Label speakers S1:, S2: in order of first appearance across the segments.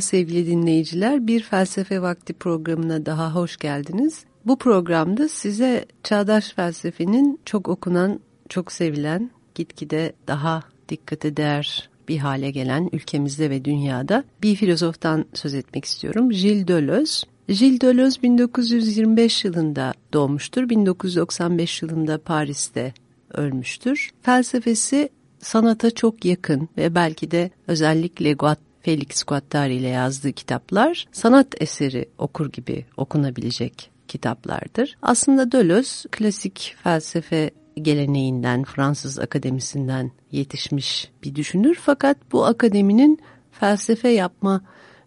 S1: Sevgili dinleyiciler, bir felsefe vakti programına daha hoş geldiniz. Bu programda size çağdaş felsefenin çok okunan, çok sevilen, gitgide daha dikkate değer bir hale gelen ülkemizde ve dünyada bir filozoftan söz etmek istiyorum. Gilles Deleuze. Gilles Deleuze 1925 yılında doğmuştur. 1995 yılında Paris'te ölmüştür. Felsefesi sanata çok yakın ve belki de özellikle Guat Felix Guattari ile yazdığı kitaplar sanat eseri okur gibi okunabilecek kitaplardır. Aslında Deleuze klasik felsefe geleneğinden, Fransız akademisinden yetişmiş bir düşünür fakat bu akademinin felsefe yapma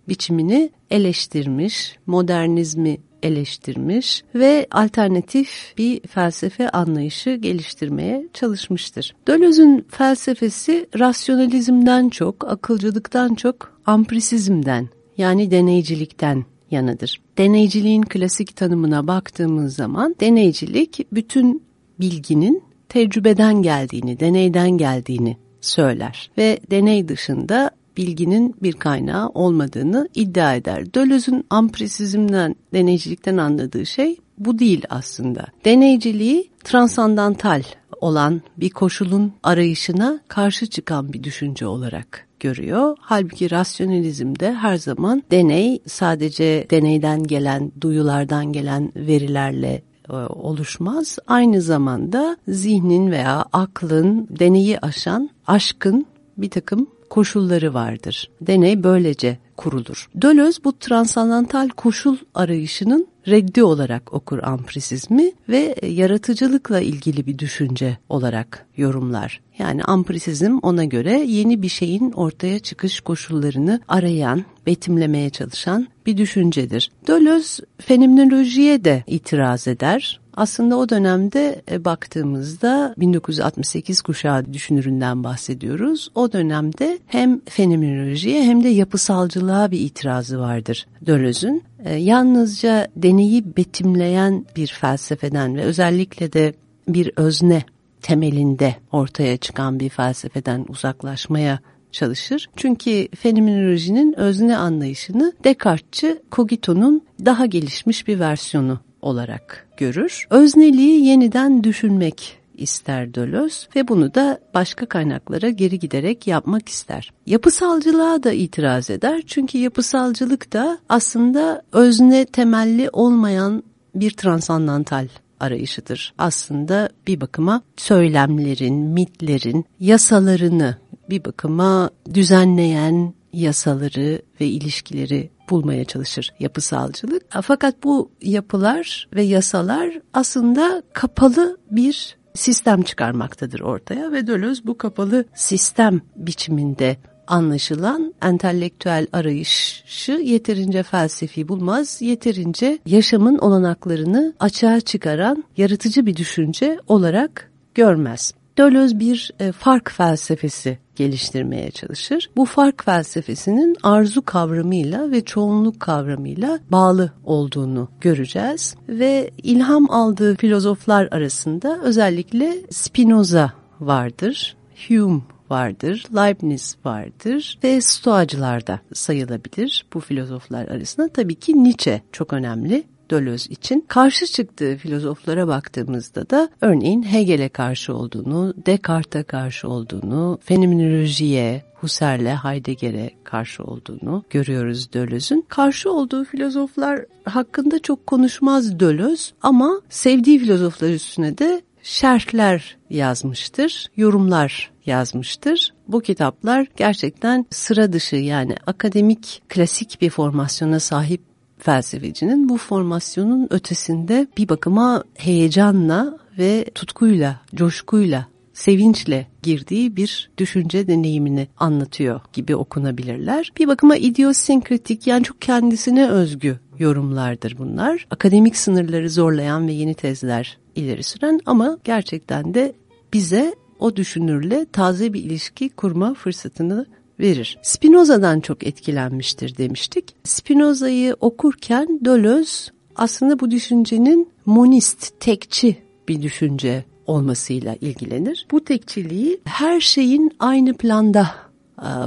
S1: biçimini eleştirmiş, modernizmi eleştirmiş ve alternatif bir felsefe anlayışı geliştirmeye çalışmıştır. Deleuze'ün felsefesi rasyonalizmden çok, akılcılıktan çok ampirisizmden yani deneycilikten yanıdır. Deneyciliğin klasik tanımına baktığımız zaman deneycilik bütün bilginin tecrübeden geldiğini, deneyden geldiğini söyler ve deney dışında bilginin bir kaynağı olmadığını iddia eder. Deleuze'ün ampirisizmden, deneycilikten anladığı şey bu değil aslında. Deneyciliği transandantal olan bir koşulun arayışına karşı çıkan bir düşünce olarak görüyor. Halbuki rasyonalizmde her zaman deney sadece deneyden gelen, duyulardan gelen verilerle e, oluşmaz. Aynı zamanda zihnin veya aklın deneyi aşan aşkın bir takım koşulları vardır. Deney böylece kurulur. Deleuze bu transandantal koşul arayışının reddi olarak okur ampirisizmi ve yaratıcılıkla ilgili bir düşünce olarak yorumlar. Yani ampirisizm ona göre yeni bir şeyin ortaya çıkış koşullarını arayan, betimlemeye çalışan bir düşüncedir. Deleuze fenomenolojiye de itiraz eder. Aslında o dönemde e, baktığımızda 1968 kuşağı düşünüründen bahsediyoruz. O dönemde hem fenomenolojiye hem de yapısalcılığa bir itirazı vardır Deleuze'ün. E, yalnızca deneyi betimleyen bir felsefeden ve özellikle de bir özne temelinde ortaya çıkan bir felsefeden uzaklaşmaya çalışır. Çünkü fenomenolojinin özne anlayışını Descartes'çı Cogito'nun daha gelişmiş bir versiyonu olarak görür. Özneliği yeniden düşünmek ister Deleuze ve bunu da başka kaynaklara geri giderek yapmak ister. Yapısalcılığa da itiraz eder çünkü yapısalcılık da aslında özne temelli olmayan bir transandantal arayışıdır. Aslında bir bakıma söylemlerin, mitlerin, yasalarını bir bakıma düzenleyen yasaları ve ilişkileri bulmaya çalışır yapısalcılık. Fakat bu yapılar ve yasalar aslında kapalı bir sistem çıkarmaktadır ortaya ve Deleuze bu kapalı sistem biçiminde anlaşılan entelektüel arayışı yeterince felsefi bulmaz, yeterince yaşamın olanaklarını açığa çıkaran yaratıcı bir düşünce olarak görmez. Deleuze bir e, fark felsefesi geliştirmeye çalışır. Bu fark felsefesinin arzu kavramıyla ve çoğunluk kavramıyla bağlı olduğunu göreceğiz ve ilham aldığı filozoflar arasında özellikle Spinoza vardır, Hume vardır, Leibniz vardır ve Stoacılar da sayılabilir bu filozoflar arasında. Tabii ki Nietzsche çok önemli. Deleuze için karşı çıktığı filozoflara baktığımızda da örneğin Hegel'e karşı olduğunu, Descartes'e karşı olduğunu, fenomenolojiye, Husserl'e, Heidegger'e karşı olduğunu görüyoruz Deleuze'ün. Karşı olduğu filozoflar hakkında çok konuşmaz Deleuze ama sevdiği filozoflar üstüne de şerhler yazmıştır, yorumlar yazmıştır. Bu kitaplar gerçekten sıra dışı yani akademik klasik bir formasyona sahip felsefecinin bu formasyonun ötesinde bir bakıma heyecanla ve tutkuyla, coşkuyla sevinçle girdiği bir düşünce deneyimini anlatıyor gibi okunabilirler. Bir bakıma idiosenkritik yani çok kendisine özgü yorumlardır bunlar. Akademik sınırları zorlayan ve yeni tezler ileri süren ama gerçekten de bize o düşünürle taze bir ilişki kurma fırsatını verir. Spinoza'dan çok etkilenmiştir demiştik. Spinoza'yı okurken Deleuze aslında bu düşüncenin monist, tekçi bir düşünce olmasıyla ilgilenir. Bu tekçiliği her şeyin aynı planda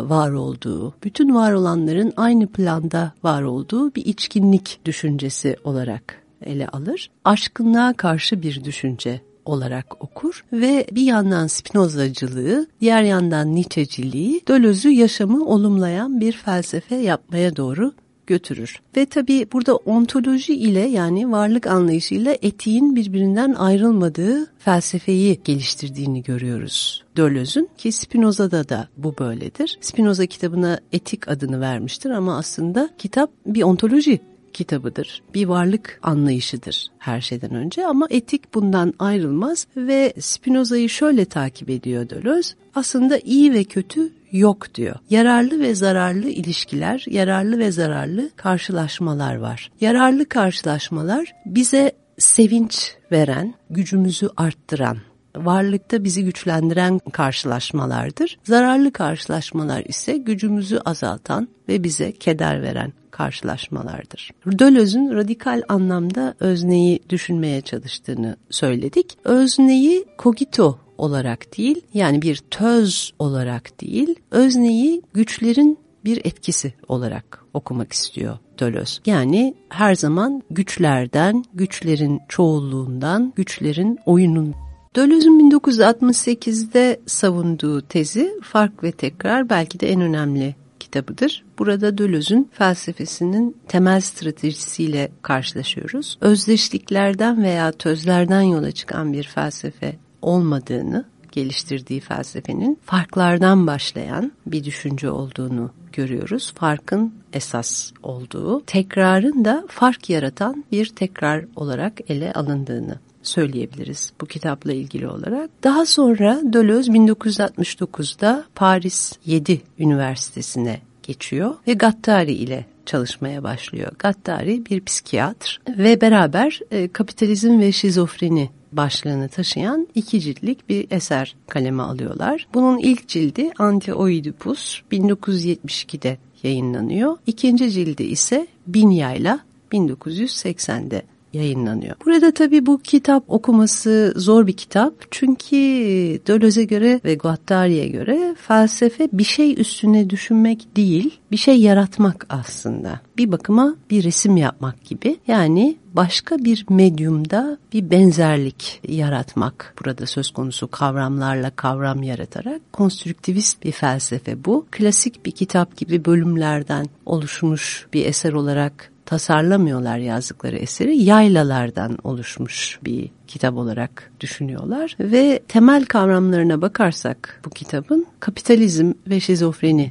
S1: var olduğu, bütün var olanların aynı planda var olduğu bir içkinlik düşüncesi olarak ele alır. Aşkınlığa karşı bir düşünce olarak okur ve bir yandan Spinozacılığı, diğer yandan Nietzscheciliği, Döloz'u yaşamı olumlayan bir felsefe yapmaya doğru götürür. Ve tabi burada ontoloji ile yani varlık anlayışıyla etiğin birbirinden ayrılmadığı felsefeyi geliştirdiğini görüyoruz. Döloz'un ki Spinoza'da da bu böyledir. Spinoza kitabına etik adını vermiştir ama aslında kitap bir ontoloji kitabıdır. Bir varlık anlayışıdır her şeyden önce ama etik bundan ayrılmaz ve Spinoza'yı şöyle takip ediyor Deleuze. Aslında iyi ve kötü yok diyor. Yararlı ve zararlı ilişkiler, yararlı ve zararlı karşılaşmalar var. Yararlı karşılaşmalar bize sevinç veren, gücümüzü arttıran, varlıkta bizi güçlendiren karşılaşmalardır. Zararlı karşılaşmalar ise gücümüzü azaltan ve bize keder veren karşılaşmalardır. Döloz'un radikal anlamda özneyi düşünmeye çalıştığını söyledik. Özneyi kogito olarak değil yani bir töz olarak değil özneyi güçlerin bir etkisi olarak okumak istiyor Dölöz. Yani her zaman güçlerden, güçlerin çoğulluğundan, güçlerin oyunun Döloz'un 1968'de savunduğu tezi fark ve tekrar belki de en önemli kitabıdır. Burada Döloz'un felsefesinin temel stratejisiyle karşılaşıyoruz. Özdeşliklerden veya tözlerden yola çıkan bir felsefe olmadığını, geliştirdiği felsefenin farklardan başlayan bir düşünce olduğunu görüyoruz. Farkın esas olduğu, tekrarın da fark yaratan bir tekrar olarak ele alındığını söyleyebiliriz bu kitapla ilgili olarak. Daha sonra Deleuze 1969'da Paris 7 Üniversitesi'ne geçiyor ve Gattari ile çalışmaya başlıyor. Gattari bir psikiyatr ve beraber e, kapitalizm ve şizofreni başlığını taşıyan iki ciltlik bir eser kaleme alıyorlar. Bunun ilk cildi Anti Oidipus 1972'de yayınlanıyor. İkinci cildi ise Binya'yla 1980'de yayınlanıyor. Burada tabii bu kitap okuması zor bir kitap. Çünkü Döloz'e göre ve Guattari'ye göre felsefe bir şey üstüne düşünmek değil, bir şey yaratmak aslında. Bir bakıma bir resim yapmak gibi. Yani başka bir medyumda bir benzerlik yaratmak. Burada söz konusu kavramlarla kavram yaratarak konstrüktivist bir felsefe bu. Klasik bir kitap gibi bölümlerden oluşmuş bir eser olarak tasarlamıyorlar yazdıkları eseri yaylalardan oluşmuş bir kitap olarak düşünüyorlar ve temel kavramlarına bakarsak bu kitabın kapitalizm ve şizofreni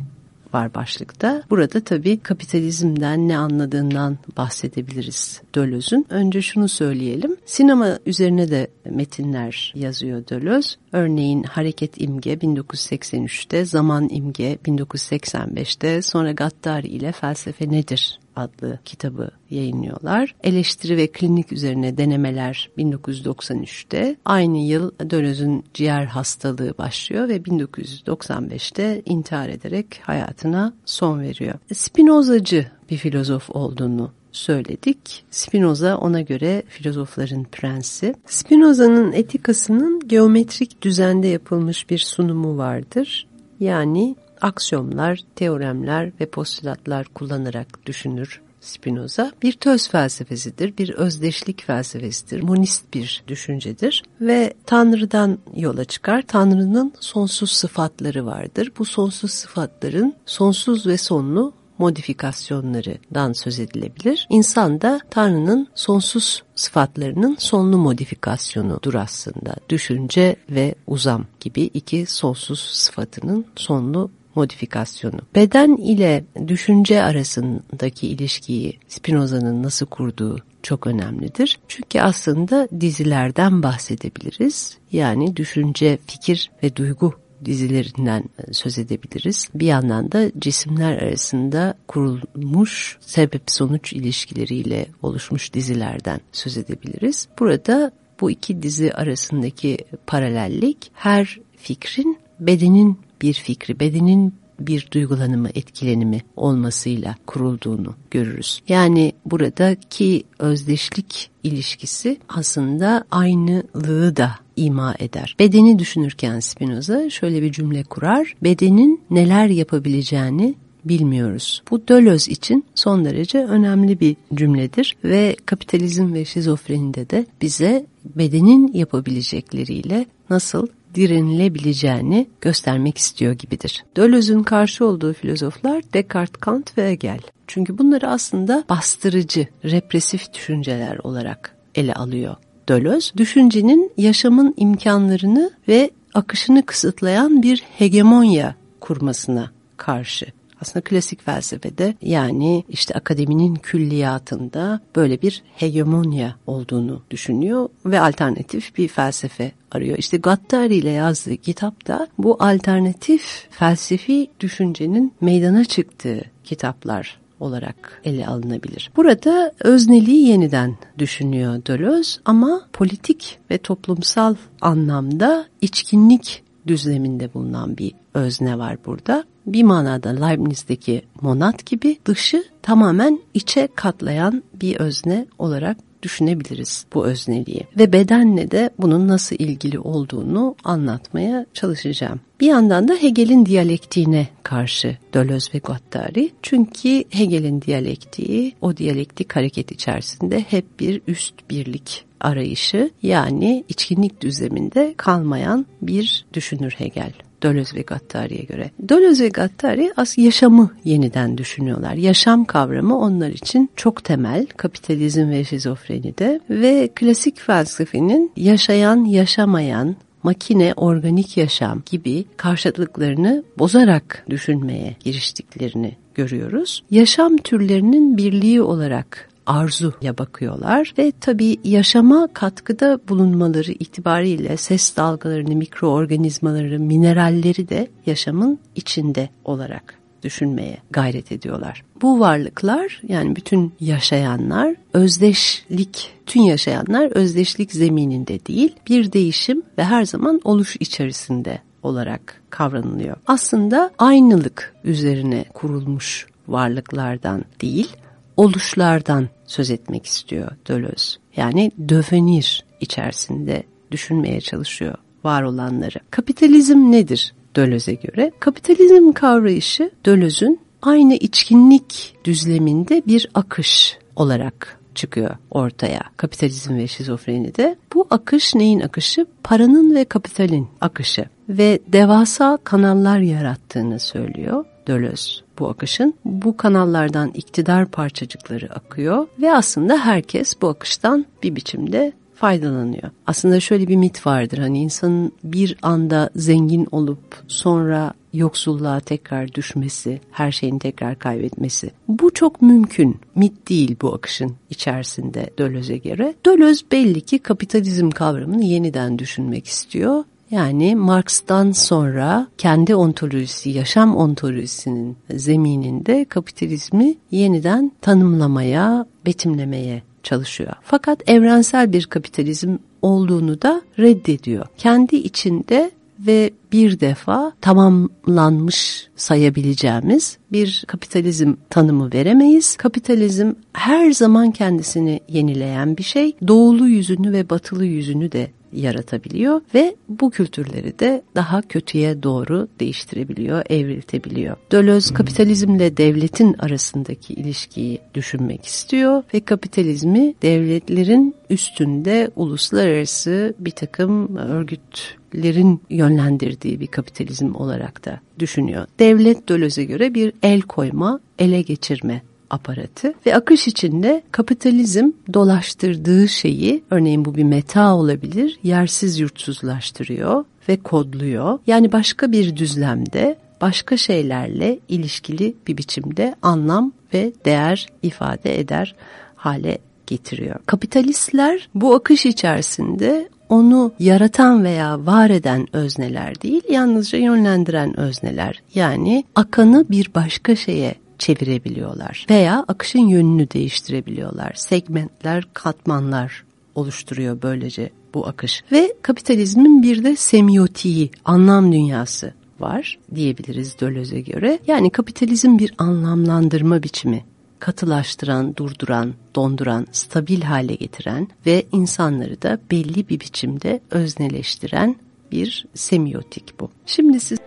S1: var başlıkta. Burada tabii kapitalizmden ne anladığından bahsedebiliriz Döloz'un. Önce şunu söyleyelim. Sinema üzerine de metinler yazıyor Dölöz. Örneğin Hareket İmge 1983'te, Zaman İmge 1985'te, sonra Gattari ile Felsefe Nedir adlı kitabı yayınlıyorlar. Eleştiri ve klinik üzerine denemeler 1993'te. Aynı yıl Döloz'un ciğer hastalığı başlıyor ve 1995'te intihar ederek hayatına son veriyor. Spinozacı bir filozof olduğunu söyledik. Spinoza ona göre filozofların prensi. Spinoza'nın etikasının geometrik düzende yapılmış bir sunumu vardır. Yani aksiyomlar, teoremler ve postülatlar kullanarak düşünür Spinoza bir töz felsefesidir, bir özdeşlik felsefesidir, monist bir düşüncedir ve Tanrı'dan yola çıkar. Tanrı'nın sonsuz sıfatları vardır. Bu sonsuz sıfatların sonsuz ve sonlu modifikasyonlarından söz edilebilir. İnsan da Tanrı'nın sonsuz sıfatlarının sonlu modifikasyonudur aslında. Düşünce ve uzam gibi iki sonsuz sıfatının sonlu modifikasyonu. Beden ile düşünce arasındaki ilişkiyi Spinoza'nın nasıl kurduğu çok önemlidir. Çünkü aslında dizilerden bahsedebiliriz. Yani düşünce, fikir ve duygu dizilerinden söz edebiliriz. Bir yandan da cisimler arasında kurulmuş sebep-sonuç ilişkileriyle oluşmuş dizilerden söz edebiliriz. Burada bu iki dizi arasındaki paralellik her fikrin bedenin bir fikri, bedenin bir duygulanımı, etkilenimi olmasıyla kurulduğunu görürüz. Yani buradaki özdeşlik ilişkisi aslında aynılığı da ima eder. Bedeni düşünürken Spinoza şöyle bir cümle kurar. Bedenin neler yapabileceğini bilmiyoruz. Bu Deleuze için son derece önemli bir cümledir ve kapitalizm ve şizofrenide de bize bedenin yapabilecekleriyle nasıl direnilebileceğini göstermek istiyor gibidir. Deleuze'ün karşı olduğu filozoflar Descartes, Kant ve Hegel. Çünkü bunları aslında bastırıcı, represif düşünceler olarak ele alıyor. Deleuze, düşüncenin yaşamın imkanlarını ve akışını kısıtlayan bir hegemonya kurmasına karşı aslında klasik felsefede yani işte akademinin külliyatında böyle bir hegemonya olduğunu düşünüyor ve alternatif bir felsefe arıyor. İşte Gattari ile yazdığı kitapta bu alternatif felsefi düşüncenin meydana çıktığı kitaplar olarak ele alınabilir. Burada özneliği yeniden düşünüyor Deleuze ama politik ve toplumsal anlamda içkinlik düzleminde bulunan bir özne var burada. Bir manada Leibniz'deki monat gibi dışı tamamen içe katlayan bir özne olarak düşünebiliriz bu özneliği. Ve bedenle de bunun nasıl ilgili olduğunu anlatmaya çalışacağım. Bir yandan da Hegel'in diyalektiğine karşı Deleuze ve Guattari. Çünkü Hegel'in diyalektiği o diyalektik hareket içerisinde hep bir üst birlik arayışı yani içkinlik düzleminde kalmayan bir düşünür Hegel. Deleuze ve Gattari'ye göre. Deleuze ve Gattari as yaşamı yeniden düşünüyorlar. Yaşam kavramı onlar için çok temel kapitalizm ve şizofrenide ve klasik felsefenin yaşayan, yaşamayan, makine, organik yaşam gibi karşıtlıklarını bozarak düşünmeye giriştiklerini görüyoruz. Yaşam türlerinin birliği olarak arzuya bakıyorlar ve tabii yaşama katkıda bulunmaları itibariyle ses dalgalarını, mikroorganizmaları, mineralleri de yaşamın içinde olarak düşünmeye gayret ediyorlar. Bu varlıklar yani bütün yaşayanlar özdeşlik, tüm yaşayanlar özdeşlik zemininde değil bir değişim ve her zaman oluş içerisinde olarak kavranılıyor. Aslında aynılık üzerine kurulmuş varlıklardan değil, oluşlardan söz etmek istiyor Deleuze. Yani dövenir içerisinde düşünmeye çalışıyor var olanları. Kapitalizm nedir Deleuze'e göre? Kapitalizm kavrayışı Deleuze'ün aynı içkinlik düzleminde bir akış olarak çıkıyor ortaya kapitalizm ve şizofrenide. Bu akış neyin akışı? Paranın ve kapitalin akışı ve devasa kanallar yarattığını söylüyor Deleuze bu akışın. Bu kanallardan iktidar parçacıkları akıyor ve aslında herkes bu akıştan bir biçimde faydalanıyor. Aslında şöyle bir mit vardır hani insanın bir anda zengin olup sonra yoksulluğa tekrar düşmesi, her şeyini tekrar kaybetmesi. Bu çok mümkün. Mit değil bu akışın içerisinde Döloz'e göre. Dölöz belli ki kapitalizm kavramını yeniden düşünmek istiyor yani Marx'tan sonra kendi ontolojisi, yaşam ontolojisinin zemininde kapitalizmi yeniden tanımlamaya, betimlemeye çalışıyor. Fakat evrensel bir kapitalizm olduğunu da reddediyor. Kendi içinde ve bir defa tamamlanmış sayabileceğimiz bir kapitalizm tanımı veremeyiz. Kapitalizm her zaman kendisini yenileyen bir şey. Doğulu yüzünü ve batılı yüzünü de yaratabiliyor ve bu kültürleri de daha kötüye doğru değiştirebiliyor, evriltebiliyor. Deleuze kapitalizmle devletin arasındaki ilişkiyi düşünmek istiyor ve kapitalizmi devletlerin üstünde uluslararası bir takım örgütlerin yönlendirdiği bir kapitalizm olarak da düşünüyor. Devlet Deleuze'e göre bir el koyma, ele geçirme aparatı ve akış içinde kapitalizm dolaştırdığı şeyi örneğin bu bir meta olabilir yersiz yurtsuzlaştırıyor ve kodluyor. Yani başka bir düzlemde başka şeylerle ilişkili bir biçimde anlam ve değer ifade eder hale getiriyor. Kapitalistler bu akış içerisinde onu yaratan veya var eden özneler değil, yalnızca yönlendiren özneler. Yani akanı bir başka şeye çevirebiliyorlar veya akışın yönünü değiştirebiliyorlar. Segmentler, katmanlar oluşturuyor böylece bu akış. Ve kapitalizmin bir de semiotiği, anlam dünyası var diyebiliriz Deleuze'e göre. Yani kapitalizm bir anlamlandırma biçimi katılaştıran, durduran, donduran, stabil hale getiren ve insanları da belli bir biçimde özneleştiren bir semiotik bu. Şimdi siz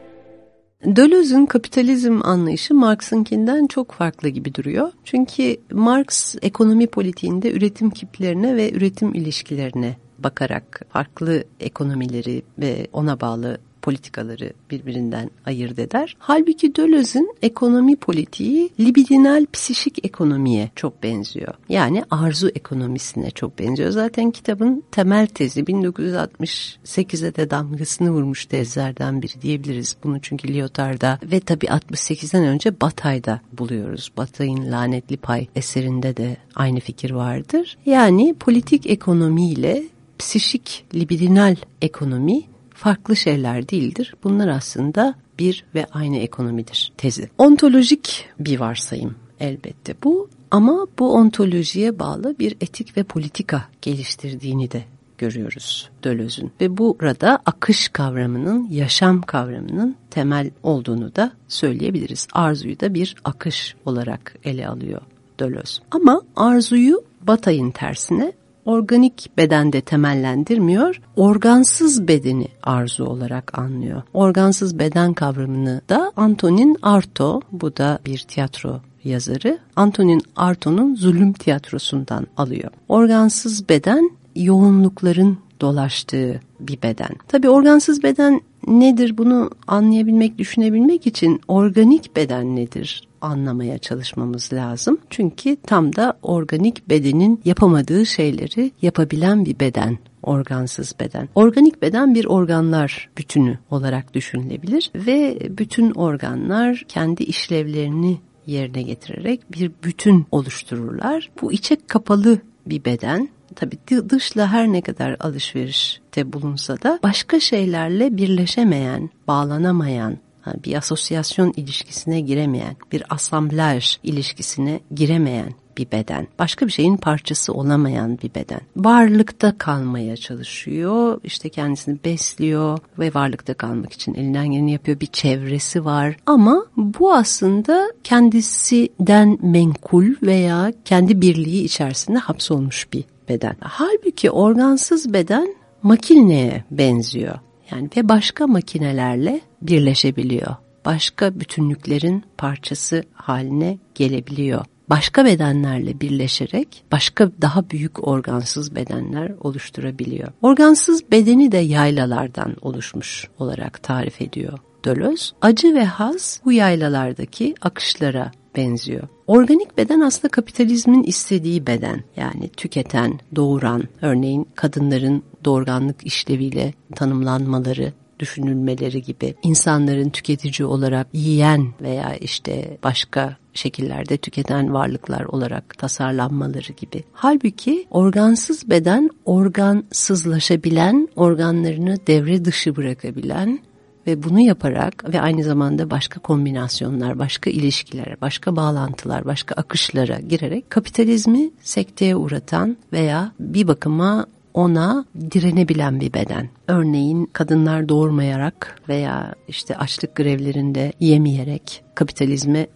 S1: Deleuze'ün kapitalizm anlayışı Marx'ınkinden çok farklı gibi duruyor. Çünkü Marx ekonomi politiğinde üretim kiplerine ve üretim ilişkilerine bakarak farklı ekonomileri ve ona bağlı politikaları birbirinden ayırt eder. Halbuki Deleuze'ün ekonomi politiği libidinal psişik ekonomiye çok benziyor. Yani arzu ekonomisine çok benziyor. Zaten kitabın temel tezi 1968'e de damgasını vurmuş tezlerden biri diyebiliriz. Bunu çünkü Lyotard'da ve tabii 68'den önce Batay'da buluyoruz. Batay'ın Lanetli Pay eserinde de aynı fikir vardır. Yani politik ekonomiyle psişik libidinal ekonomi farklı şeyler değildir. Bunlar aslında bir ve aynı ekonomidir tezi. Ontolojik bir varsayım elbette bu ama bu ontolojiye bağlı bir etik ve politika geliştirdiğini de görüyoruz Döloz'un ve burada akış kavramının, yaşam kavramının temel olduğunu da söyleyebiliriz. Arzuyu da bir akış olarak ele alıyor Dölöz. Ama arzuyu Batay'ın tersine organik bedende temellendirmiyor, organsız bedeni arzu olarak anlıyor. Organsız beden kavramını da Antonin Arto, bu da bir tiyatro yazarı, Antonin Arto'nun Zulüm Tiyatrosu'ndan alıyor. Organsız beden yoğunlukların dolaştığı bir beden. Tabii organsız beden nedir bunu anlayabilmek, düşünebilmek için organik beden nedir anlamaya çalışmamız lazım. Çünkü tam da organik bedenin yapamadığı şeyleri yapabilen bir beden organsız beden. Organik beden bir organlar bütünü olarak düşünülebilir ve bütün organlar kendi işlevlerini yerine getirerek bir bütün oluştururlar. Bu içe kapalı bir beden tabii dışla her ne kadar alışverişte bulunsa da başka şeylerle birleşemeyen, bağlanamayan, bir asosyasyon ilişkisine giremeyen, bir asamblaj ilişkisine giremeyen bir beden. Başka bir şeyin parçası olamayan bir beden. Varlıkta kalmaya çalışıyor, işte kendisini besliyor ve varlıkta kalmak için elinden geleni yapıyor. Bir çevresi var ama bu aslında kendisinden menkul veya kendi birliği içerisinde hapsolmuş bir beden. Halbuki organsız beden makineye benziyor. Yani ve başka makinelerle birleşebiliyor. Başka bütünlüklerin parçası haline gelebiliyor. Başka bedenlerle birleşerek başka daha büyük organsız bedenler oluşturabiliyor. Organsız bedeni de yaylalardan oluşmuş olarak tarif ediyor Deleuze. Acı ve haz bu yaylalardaki akışlara benziyor. Organik beden aslında kapitalizmin istediği beden. Yani tüketen, doğuran, örneğin kadınların doğurganlık işleviyle tanımlanmaları, düşünülmeleri gibi insanların tüketici olarak yiyen veya işte başka şekillerde tüketen varlıklar olarak tasarlanmaları gibi. Halbuki organsız beden organsızlaşabilen, organlarını devre dışı bırakabilen ve bunu yaparak ve aynı zamanda başka kombinasyonlar, başka ilişkiler, başka bağlantılar, başka akışlara girerek kapitalizmi sekteye uğratan veya bir bakıma ona direnebilen bir beden. Örneğin kadınlar doğurmayarak veya işte açlık grevlerinde yemeyerek kapitalizme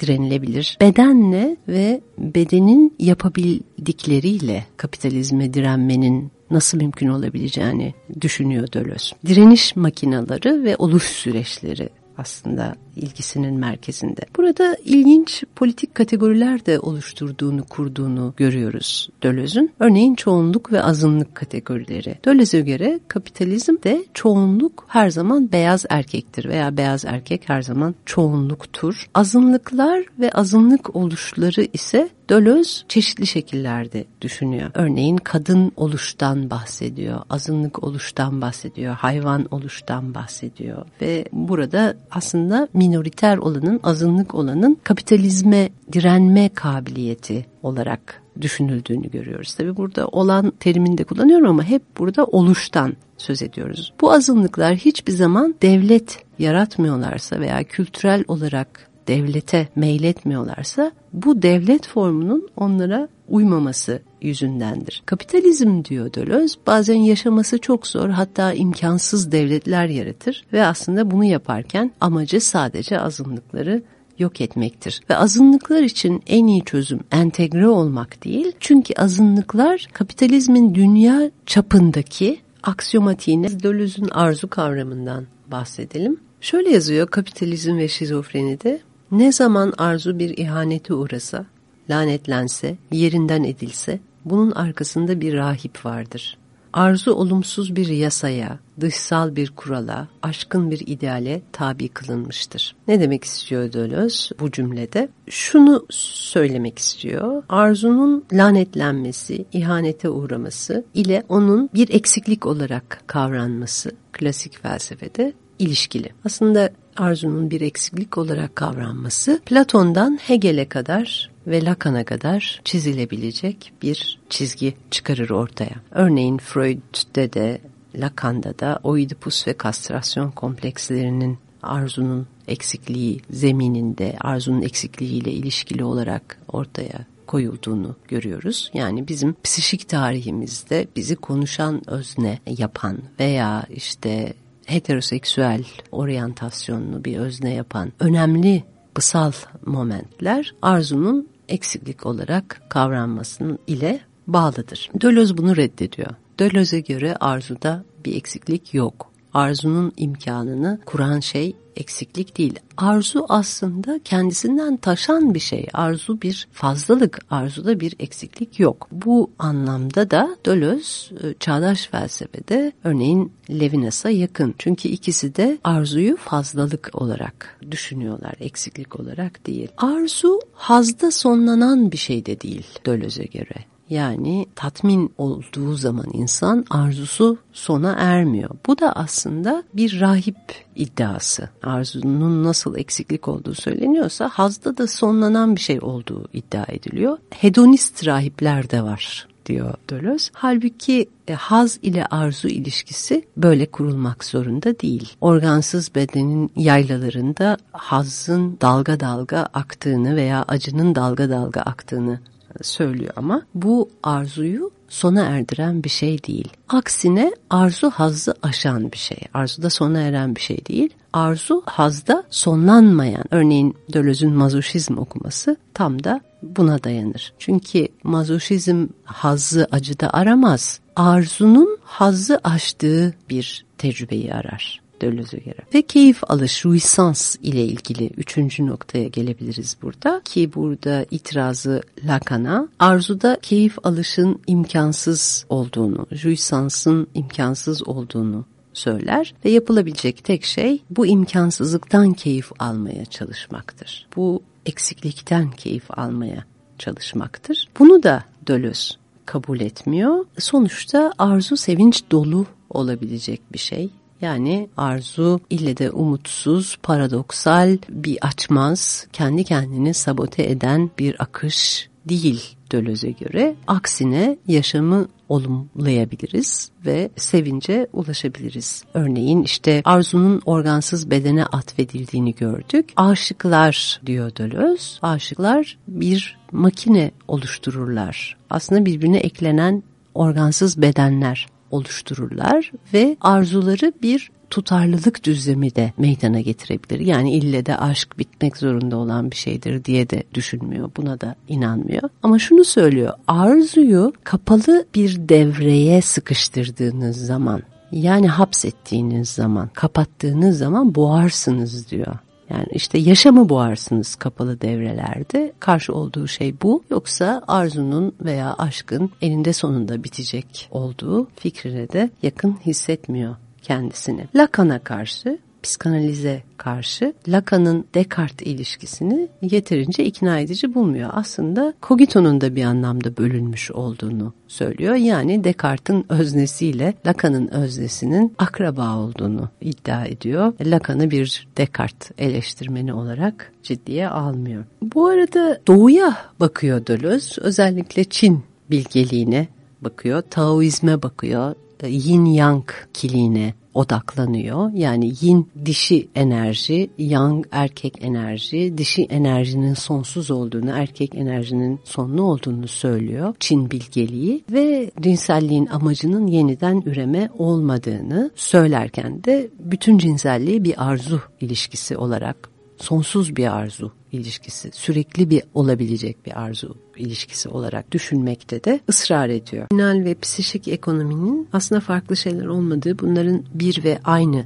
S1: direnilebilir. Bedenle ve bedenin yapabildikleriyle kapitalizme direnmenin nasıl mümkün olabileceğini düşünüyor Deleuze. Direniş makinaları ve oluş süreçleri aslında ilgisinin merkezinde. Burada ilginç politik kategoriler de oluşturduğunu, kurduğunu görüyoruz Döloz'un. Örneğin çoğunluk ve azınlık kategorileri. Döloz'a göre kapitalizm de çoğunluk her zaman beyaz erkektir veya beyaz erkek her zaman çoğunluktur. Azınlıklar ve azınlık oluşları ise Dölöz çeşitli şekillerde düşünüyor. Örneğin kadın oluştan bahsediyor, azınlık oluştan bahsediyor, hayvan oluştan bahsediyor ve burada aslında minoriter olanın, azınlık olanın kapitalizme direnme kabiliyeti olarak düşünüldüğünü görüyoruz. Tabi burada olan terimini de kullanıyorum ama hep burada oluştan söz ediyoruz. Bu azınlıklar hiçbir zaman devlet yaratmıyorlarsa veya kültürel olarak devlete meyletmiyorlarsa bu devlet formunun onlara uymaması yüzündendir. Kapitalizm diyor Deleuze bazen yaşaması çok zor hatta imkansız devletler yaratır ve aslında bunu yaparken amacı sadece azınlıkları yok etmektir. Ve azınlıklar için en iyi çözüm entegre olmak değil. Çünkü azınlıklar kapitalizmin dünya çapındaki aksiyomatiğine Döloz'un arzu kavramından bahsedelim. Şöyle yazıyor kapitalizm ve şizofrenide ne zaman arzu bir ihanete uğrasa, lanetlense, yerinden edilse bunun arkasında bir rahip vardır. Arzu olumsuz bir yasaya, dışsal bir kurala, aşkın bir ideale tabi kılınmıştır. Ne demek istiyor Deleuze bu cümlede? Şunu söylemek istiyor. Arzunun lanetlenmesi, ihanete uğraması ile onun bir eksiklik olarak kavranması klasik felsefede ilişkili. Aslında arzunun bir eksiklik olarak kavranması Platon'dan Hegel'e kadar ve Lacan'a kadar çizilebilecek bir çizgi çıkarır ortaya. Örneğin Freud'de de Lacan'da da Oidipus ve kastrasyon komplekslerinin arzunun eksikliği zemininde arzunun eksikliğiyle ilişkili olarak ortaya koyulduğunu görüyoruz. Yani bizim psişik tarihimizde bizi konuşan özne yapan veya işte heteroseksüel oryantasyonlu bir özne yapan önemli bısal momentler arzunun eksiklik olarak kavranmasının ile bağlıdır. Deleuze bunu reddediyor. Deleuze'e göre arzuda bir eksiklik yok. Arzunun imkanını kuran şey eksiklik değil. Arzu aslında kendisinden taşan bir şey. Arzu bir fazlalık, arzuda bir eksiklik yok. Bu anlamda da Deleuze e, çağdaş felsefede örneğin Levinas'a yakın. Çünkü ikisi de arzuyu fazlalık olarak düşünüyorlar, eksiklik olarak değil. Arzu hazda sonlanan bir şey de değil Deleuze'e göre. Yani tatmin olduğu zaman insan arzusu sona ermiyor. Bu da aslında bir rahip iddiası. Arzunun nasıl eksiklik olduğu söyleniyorsa hazda da sonlanan bir şey olduğu iddia ediliyor. Hedonist rahipler de var diyor Deleuze. Halbuki e, haz ile arzu ilişkisi böyle kurulmak zorunda değil. Organsız bedenin yaylalarında hazın dalga dalga aktığını veya acının dalga dalga aktığını söylüyor ama bu arzuyu sona erdiren bir şey değil. Aksine arzu hazzı aşan bir şey. Arzuda sona eren bir şey değil. Arzu hazda sonlanmayan, örneğin Deleuze'ün mazoşizm okuması tam da buna dayanır. Çünkü mazoşizm hazzı acıda aramaz. Arzunun hazzı aştığı bir tecrübeyi arar. Deleuze'e göre. Ve keyif alış, ruisans ile ilgili üçüncü noktaya gelebiliriz burada. Ki burada itirazı Lacan'a arzuda keyif alışın imkansız olduğunu, ruisansın imkansız olduğunu söyler ve yapılabilecek tek şey bu imkansızlıktan keyif almaya çalışmaktır. Bu eksiklikten keyif almaya çalışmaktır. Bunu da Deleuze kabul etmiyor. Sonuçta arzu sevinç dolu olabilecek bir şey yani arzu ille de umutsuz, paradoksal, bir açmaz, kendi kendini sabote eden bir akış değil Döloz'e göre. Aksine yaşamı olumlayabiliriz ve sevince ulaşabiliriz. Örneğin işte arzunun organsız bedene atfedildiğini gördük. Aşıklar diyor Dölöz. Aşıklar bir makine oluştururlar. Aslında birbirine eklenen organsız bedenler oluştururlar ve arzuları bir tutarlılık düzlemi de meydana getirebilir. Yani ille de aşk bitmek zorunda olan bir şeydir diye de düşünmüyor. Buna da inanmıyor. Ama şunu söylüyor. Arzuyu kapalı bir devreye sıkıştırdığınız zaman yani hapsettiğiniz zaman, kapattığınız zaman boğarsınız diyor. Yani işte yaşamı boğarsınız kapalı devrelerde. Karşı olduğu şey bu. Yoksa arzunun veya aşkın eninde sonunda bitecek olduğu fikrine de yakın hissetmiyor kendisini. Lacan'a karşı psikanalize karşı Lacan'ın Descartes ilişkisini yeterince ikna edici bulmuyor. Aslında Cogito'nun da bir anlamda bölünmüş olduğunu söylüyor. Yani Descartes'in öznesiyle Lacan'ın öznesinin akraba olduğunu iddia ediyor. Lacan'ı bir Descartes eleştirmeni olarak ciddiye almıyor. Bu arada doğuya bakıyor Deleuze. Özellikle Çin bilgeliğine bakıyor. Taoizme bakıyor. Yin Yang kiliğine odaklanıyor. Yani yin dişi enerji, yang erkek enerji, dişi enerjinin sonsuz olduğunu, erkek enerjinin sonlu olduğunu söylüyor Çin bilgeliği ve cinselliğin amacının yeniden üreme olmadığını söylerken de bütün cinselliği bir arzu ilişkisi olarak sonsuz bir arzu ilişkisi, sürekli bir olabilecek bir arzu ilişkisi olarak düşünmekte de ısrar ediyor. Final ve psişik ekonominin aslında farklı şeyler olmadığı, bunların bir ve aynı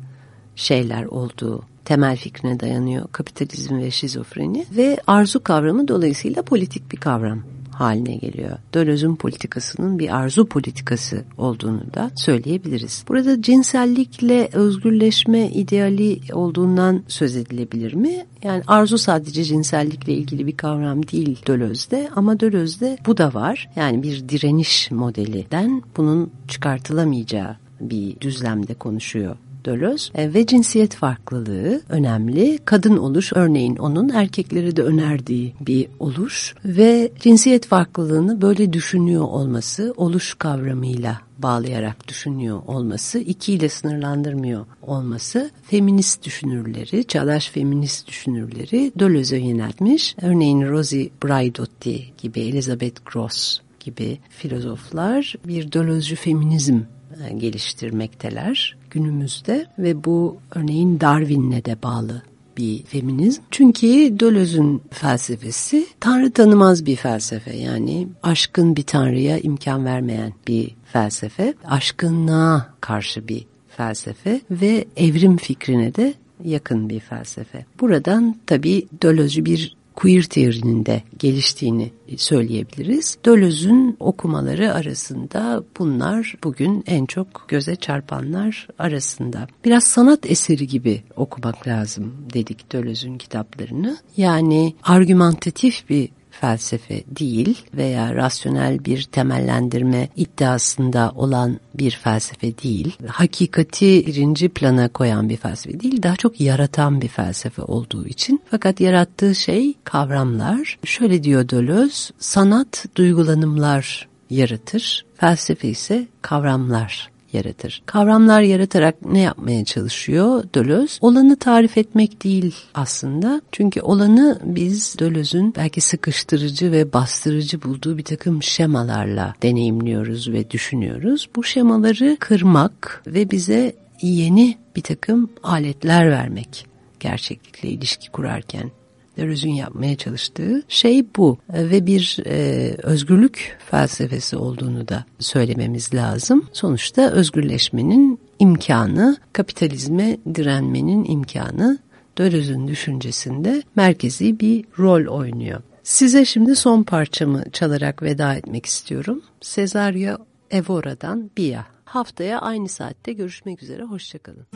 S1: şeyler olduğu temel fikrine dayanıyor kapitalizm ve şizofreni ve arzu kavramı dolayısıyla politik bir kavram haline geliyor. Döloz'un politikasının bir arzu politikası olduğunu da söyleyebiliriz. Burada cinsellikle özgürleşme ideali olduğundan söz edilebilir mi? Yani arzu sadece cinsellikle ilgili bir kavram değil Döloz'de ama Döloz'de bu da var. Yani bir direniş modelinden bunun çıkartılamayacağı bir düzlemde konuşuyor Deleuze e, ve cinsiyet farklılığı önemli. Kadın oluş örneğin onun erkekleri de önerdiği bir oluş ve cinsiyet farklılığını böyle düşünüyor olması oluş kavramıyla bağlayarak düşünüyor olması, ikiyle sınırlandırmıyor olması, feminist düşünürleri, çağdaş feminist düşünürleri Deleuze'e yöneltmiş. Örneğin Rosie Braidotti gibi, Elizabeth Gross gibi filozoflar bir Deleuze'cü feminizm e, geliştirmekteler günümüzde ve bu örneğin Darwin'le de bağlı bir feminizm. Çünkü Deleuze'ün felsefesi tanrı tanımaz bir felsefe. Yani aşkın bir tanrıya imkan vermeyen bir felsefe. Aşkınlığa karşı bir felsefe ve evrim fikrine de yakın bir felsefe. Buradan tabii Deleuze bir queer teorinin de geliştiğini söyleyebiliriz. Döloz'un okumaları arasında bunlar bugün en çok göze çarpanlar arasında. Biraz sanat eseri gibi okumak lazım dedik Döloz'un kitaplarını. Yani argümantatif bir felsefe değil veya rasyonel bir temellendirme iddiasında olan bir felsefe değil. Hakikati birinci plana koyan bir felsefe değil, daha çok yaratan bir felsefe olduğu için. Fakat yarattığı şey kavramlar. Şöyle diyor Deleuze, sanat duygulanımlar yaratır, felsefe ise kavramlar yaratır. Kavramlar yaratarak ne yapmaya çalışıyor Deleuze? Olanı tarif etmek değil aslında. Çünkü olanı biz Deleuze'ün belki sıkıştırıcı ve bastırıcı bulduğu bir takım şemalarla deneyimliyoruz ve düşünüyoruz. Bu şemaları kırmak ve bize yeni bir takım aletler vermek gerçeklikle ilişki kurarken Deleuze'ün yapmaya çalıştığı şey bu ve bir e, özgürlük felsefesi olduğunu da söylememiz lazım. Sonuçta özgürleşmenin imkanı, kapitalizme direnmenin imkanı Deleuze'ün düşüncesinde merkezi bir rol oynuyor. Size şimdi son parçamı çalarak veda etmek istiyorum. Cesario Evora'dan Bia. Haftaya aynı saatte görüşmek üzere, hoşçakalın.